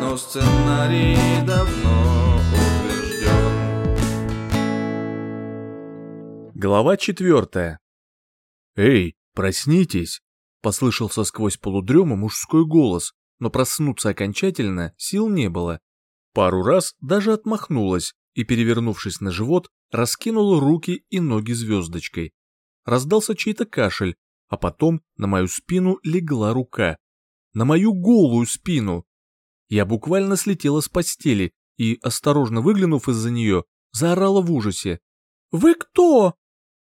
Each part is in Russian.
но сценарий давно утвержден. Глава четвертая. «Эй, проснитесь!» — послышался сквозь полудрема мужской голос, но проснуться окончательно сил не было. Пару раз даже отмахнулась и, перевернувшись на живот, раскинула руки и ноги звездочкой раздался чей-то кашель, а потом на мою спину легла рука. На мою голую спину. Я буквально слетела с постели и, осторожно выглянув из-за нее, заорала в ужасе. «Вы кто?»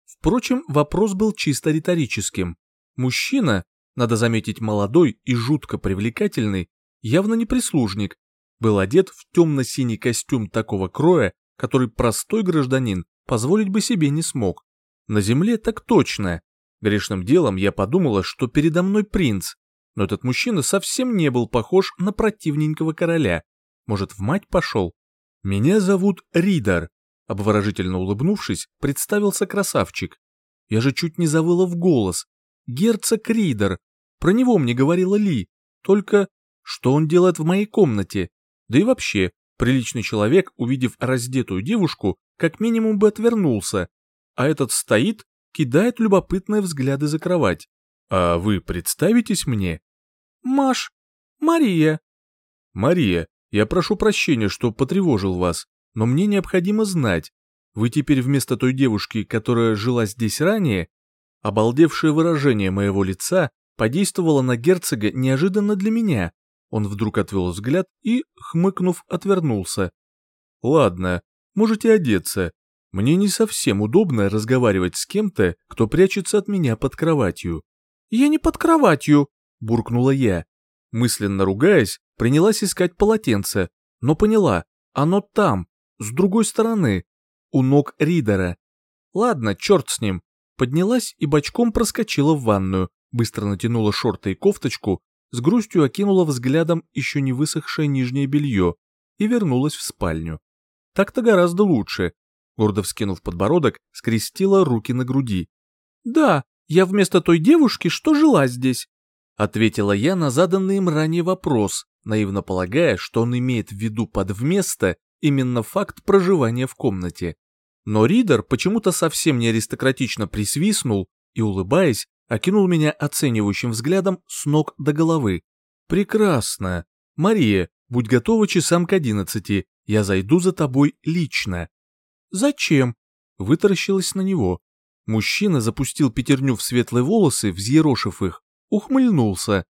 Впрочем, вопрос был чисто риторическим. Мужчина, надо заметить молодой и жутко привлекательный, явно не прислужник, был одет в темно-синий костюм такого кроя, который простой гражданин позволить бы себе не смог. На земле так точно. Грешным делом я подумала, что передо мной принц. Но этот мужчина совсем не был похож на противненького короля. Может, в мать пошел? Меня зовут Ридар. Обворожительно улыбнувшись, представился красавчик. Я же чуть не завыла в голос. Герцог Ридар. Про него мне говорила Ли. Только что он делает в моей комнате? Да и вообще, приличный человек, увидев раздетую девушку, как минимум бы отвернулся, а этот стоит, кидает любопытные взгляды за кровать. А вы представитесь мне? Маш, Мария. Мария, я прошу прощения, что потревожил вас, но мне необходимо знать. Вы теперь вместо той девушки, которая жила здесь ранее, обалдевшее выражение моего лица подействовало на герцога неожиданно для меня. Он вдруг отвел взгляд и, хмыкнув, отвернулся. «Ладно, можете одеться. Мне не совсем удобно разговаривать с кем-то, кто прячется от меня под кроватью. «Я не под кроватью!» – буркнула я. Мысленно ругаясь, принялась искать полотенце, но поняла, оно там, с другой стороны, у ног Ридера. Ладно, черт с ним. Поднялась и бочком проскочила в ванную, быстро натянула шорты и кофточку, с грустью окинула взглядом еще не высохшее нижнее белье и вернулась в спальню. Так-то гораздо лучше, гордо вскинув подбородок, скрестила руки на груди. «Да, я вместо той девушки, что жила здесь», — ответила я на заданный им ранее вопрос, наивно полагая, что он имеет в виду под «вместо» именно факт проживания в комнате. Но Ридер почему-то совсем не аристократично присвистнул и, улыбаясь, окинул меня оценивающим взглядом с ног до головы. «Прекрасно. Мария, будь готова часам к одиннадцати. Я зайду за тобой лично». Зачем? Вытаращилась на него. Мужчина запустил пятерню в светлые волосы, взъерошив их, ухмыльнулся.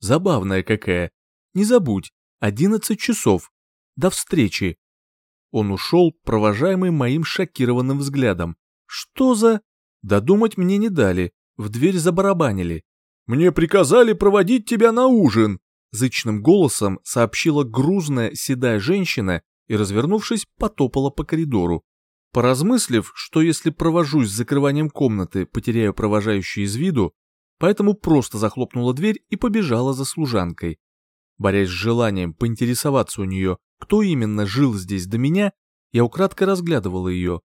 Забавная какая. Не забудь, одиннадцать часов. До встречи. Он ушел, провожаемый моим шокированным взглядом. Что за... Додумать мне не дали, в дверь забарабанили. «Мне приказали проводить тебя на ужин!» Зычным голосом сообщила грузная седая женщина и, развернувшись, потопала по коридору. Поразмыслив, что если провожусь с закрыванием комнаты, потеряю провожающие из виду, поэтому просто захлопнула дверь и побежала за служанкой. Борясь с желанием поинтересоваться у нее, кто именно жил здесь до меня, я украдко разглядывала ее.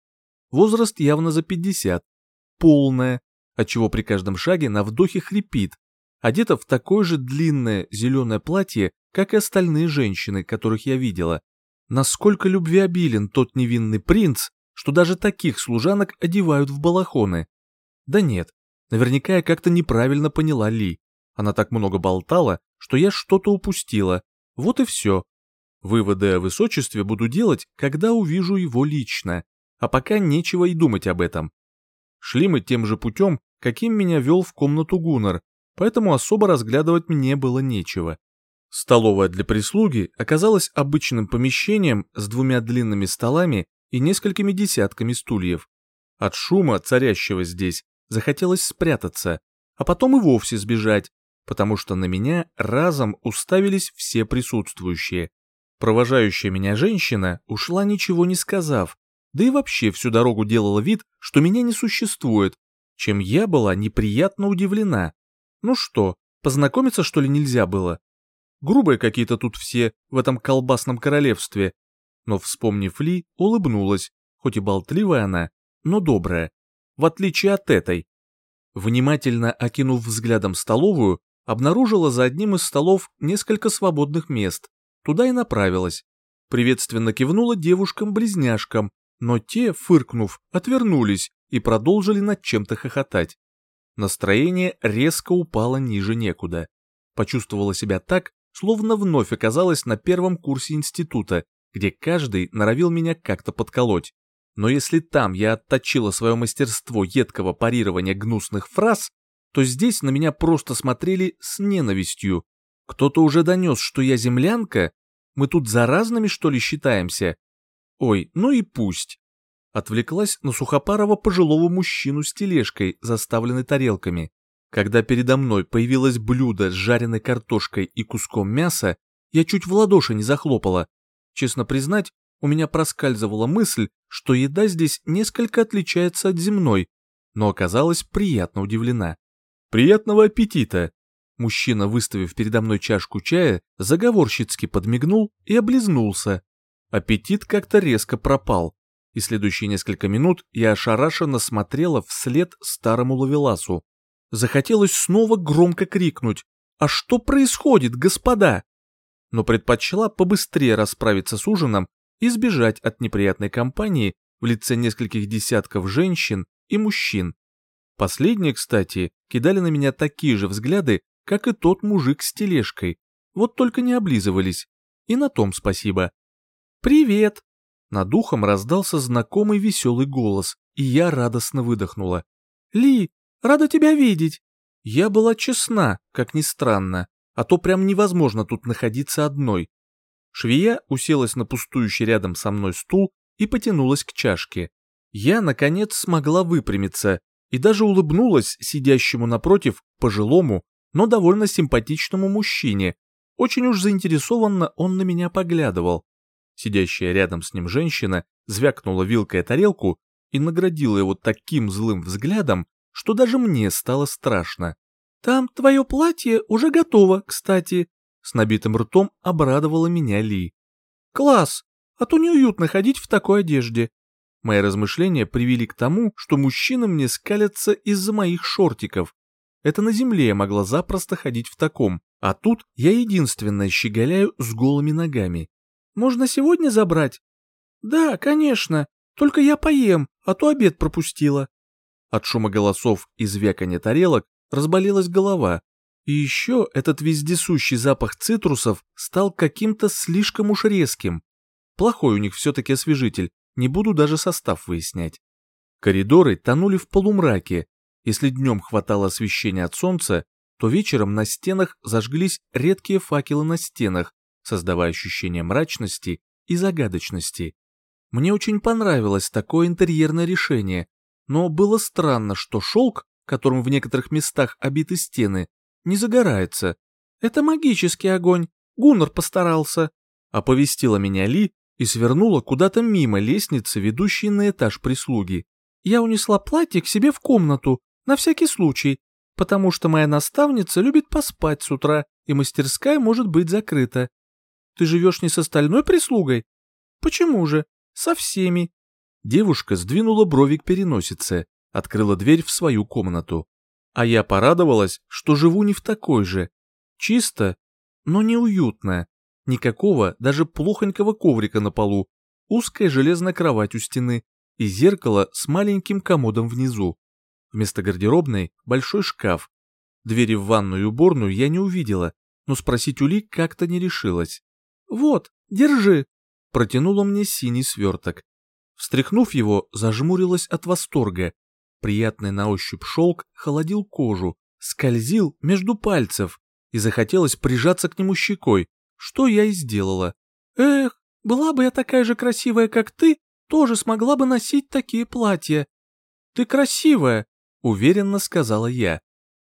Возраст явно за 50, полная, отчего при каждом шаге на вдохе хрипит, одета в такое же длинное зеленое платье, как и остальные женщины, которых я видела. Насколько любвеобилен тот невинный принц, что даже таких служанок одевают в балахоны. Да нет, наверняка я как-то неправильно поняла Ли. Она так много болтала, что я что-то упустила. Вот и все. Выводы о высочестве буду делать, когда увижу его лично. А пока нечего и думать об этом. Шли мы тем же путем, каким меня вел в комнату Гуннар, поэтому особо разглядывать мне было нечего. Столовая для прислуги оказалась обычным помещением с двумя длинными столами и несколькими десятками стульев. От шума, царящего здесь, захотелось спрятаться, а потом и вовсе сбежать, потому что на меня разом уставились все присутствующие. Провожающая меня женщина ушла ничего не сказав, да и вообще всю дорогу делала вид, что меня не существует, чем я была неприятно удивлена. Ну что, познакомиться что ли нельзя было? Грубые какие-то тут все в этом колбасном королевстве, но, вспомнив Ли, улыбнулась, хоть и болтливая она, но добрая, в отличие от этой. Внимательно окинув взглядом столовую, обнаружила за одним из столов несколько свободных мест. Туда и направилась. Приветственно кивнула девушкам-близняшкам, но те, фыркнув, отвернулись и продолжили над чем-то хохотать. Настроение резко упало ниже некуда. Почувствовала себя так, словно вновь оказалась на первом курсе института, где каждый норовил меня как-то подколоть. Но если там я отточила свое мастерство едкого парирования гнусных фраз, то здесь на меня просто смотрели с ненавистью. Кто-то уже донес, что я землянка? Мы тут за разными что ли, считаемся? Ой, ну и пусть. Отвлеклась на сухопарого пожилого мужчину с тележкой, заставленной тарелками. Когда передо мной появилось блюдо с жареной картошкой и куском мяса, я чуть в ладоши не захлопала, Честно признать, у меня проскальзывала мысль, что еда здесь несколько отличается от земной, но оказалась приятно удивлена. «Приятного аппетита!» Мужчина, выставив передо мной чашку чая, заговорщицки подмигнул и облизнулся. Аппетит как-то резко пропал, и следующие несколько минут я ошарашенно смотрела вслед старому ловеласу. Захотелось снова громко крикнуть «А что происходит, господа?» но предпочла побыстрее расправиться с ужином и сбежать от неприятной компании в лице нескольких десятков женщин и мужчин. Последние, кстати, кидали на меня такие же взгляды, как и тот мужик с тележкой, вот только не облизывались, и на том спасибо. «Привет!» Над духом раздался знакомый веселый голос, и я радостно выдохнула. «Ли, рада тебя видеть!» Я была честна, как ни странно а то прям невозможно тут находиться одной. Швея уселась на пустующий рядом со мной стул и потянулась к чашке. Я, наконец, смогла выпрямиться и даже улыбнулась сидящему напротив пожилому, но довольно симпатичному мужчине. Очень уж заинтересованно он на меня поглядывал. Сидящая рядом с ним женщина звякнула вилкой о тарелку и наградила его таким злым взглядом, что даже мне стало страшно. Там твое платье уже готово, кстати», — с набитым ртом обрадовала меня Ли. «Класс! А то неуютно ходить в такой одежде». Мои размышления привели к тому, что мужчины мне скалятся из-за моих шортиков. Это на земле я могла запросто ходить в таком, а тут я единственная щеголяю с голыми ногами. «Можно сегодня забрать?» «Да, конечно. Только я поем, а то обед пропустила». От шума голосов и звяканья тарелок разболелась голова, и еще этот вездесущий запах цитрусов стал каким-то слишком уж резким. Плохой у них все-таки освежитель, не буду даже состав выяснять. Коридоры тонули в полумраке. Если днем хватало освещения от солнца, то вечером на стенах зажглись редкие факелы на стенах, создавая ощущение мрачности и загадочности. Мне очень понравилось такое интерьерное решение, но было странно, что шелк которым в некоторых местах обиты стены, не загорается. Это магический огонь, Гуннар постарался. Оповестила меня Ли и свернула куда-то мимо лестницы, ведущей на этаж прислуги. Я унесла платье к себе в комнату, на всякий случай, потому что моя наставница любит поспать с утра, и мастерская может быть закрыта. Ты живешь не с остальной прислугой? Почему же? Со всеми. Девушка сдвинула брови к переносице открыла дверь в свою комнату. А я порадовалась, что живу не в такой же. Чисто, но неуютно. Никакого, даже плохонького коврика на полу, узкая железная кровать у стены и зеркало с маленьким комодом внизу. Вместо гардеробной большой шкаф. Двери в ванную и уборную я не увидела, но спросить Ули как-то не решилась. «Вот, держи!» Протянула мне синий сверток. Встряхнув его, зажмурилась от восторга. Приятный на ощупь шелк холодил кожу, скользил между пальцев, и захотелось прижаться к нему щекой, что я и сделала. Эх, была бы я такая же красивая, как ты, тоже смогла бы носить такие платья. Ты красивая, уверенно сказала я.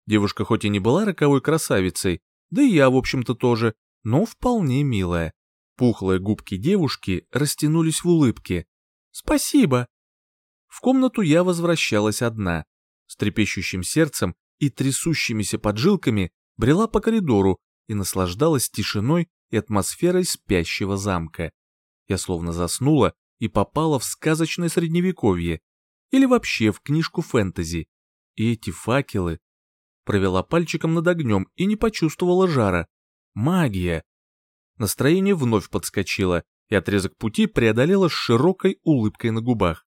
Девушка хоть и не была роковой красавицей, да и я, в общем-то, тоже, но вполне милая. Пухлые губки девушки растянулись в улыбке. «Спасибо!» В комнату я возвращалась одна. С трепещущим сердцем и трясущимися поджилками брела по коридору и наслаждалась тишиной и атмосферой спящего замка. Я словно заснула и попала в сказочное средневековье или вообще в книжку фэнтези. И эти факелы... Провела пальчиком над огнем и не почувствовала жара. Магия! Настроение вновь подскочило, и отрезок пути преодолела с широкой улыбкой на губах.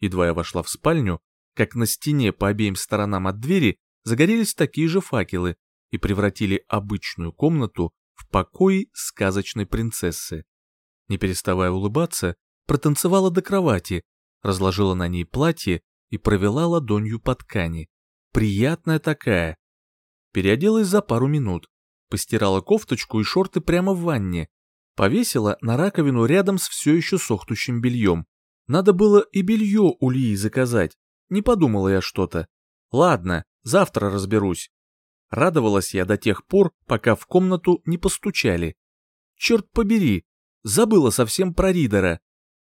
Едва я вошла в спальню, как на стене по обеим сторонам от двери загорелись такие же факелы и превратили обычную комнату в покой сказочной принцессы. Не переставая улыбаться, протанцевала до кровати, разложила на ней платье и провела ладонью по ткани. Приятная такая. Переоделась за пару минут, постирала кофточку и шорты прямо в ванне, повесила на раковину рядом с все еще сохнущим бельем, надо было и белье у Лии заказать. Не подумала я что-то. Ладно, завтра разберусь. Радовалась я до тех пор, пока в комнату не постучали. Черт побери, забыла совсем про Ридера.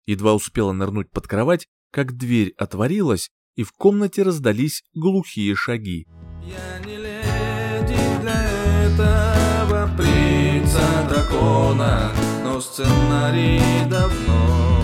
Едва успела нырнуть под кровать, как дверь отворилась, и в комнате раздались глухие шаги. Я не леди для этого принца дракона, но сценарий давно